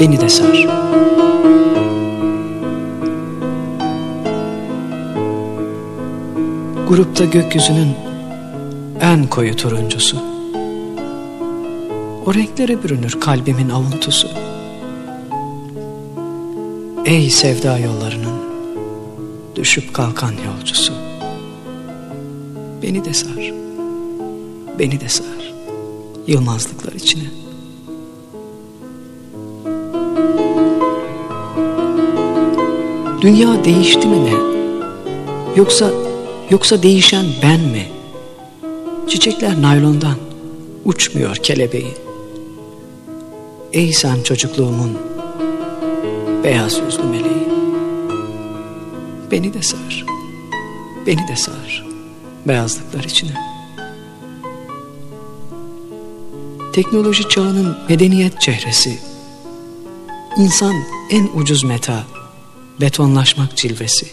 Beni de sar. Grupta gökyüzünün en koyu turuncusu. O renklere bürünür kalbimin avuntusu. Ey sevda yollarının düşüp kalkan yolcusu. Beni de sar, beni de sar, yılmazlıklar içine. Dünya değişti mi ne? Yoksa yoksa değişen ben mi? Çiçekler naylondan uçmuyor kelebeği. Ey sen çocukluğumun beyaz yüzlü meleği. Beni de sar, beni de sar beyazlıklar içine. Teknoloji çağının medeniyet çehresi. İnsan en ucuz meta, betonlaşmak cilvesi.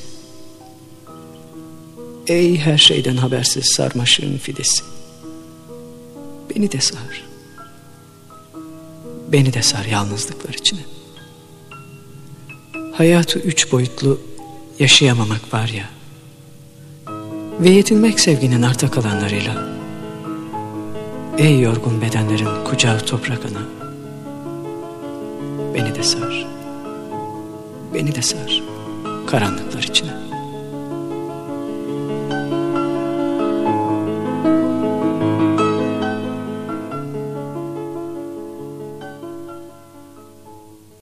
Ey her şeyden habersiz sarmaşığın fidesi. Beni de sar. Beni de sar yalnızlıklar içine. Hayatı üç boyutlu yaşayamamak var ya. Ve yetinmek sevginin arta kalanlarıyla. Ey yorgun bedenlerin kucağı toprak ana. Beni de sar. Beni de sar. Karanlıklar içine.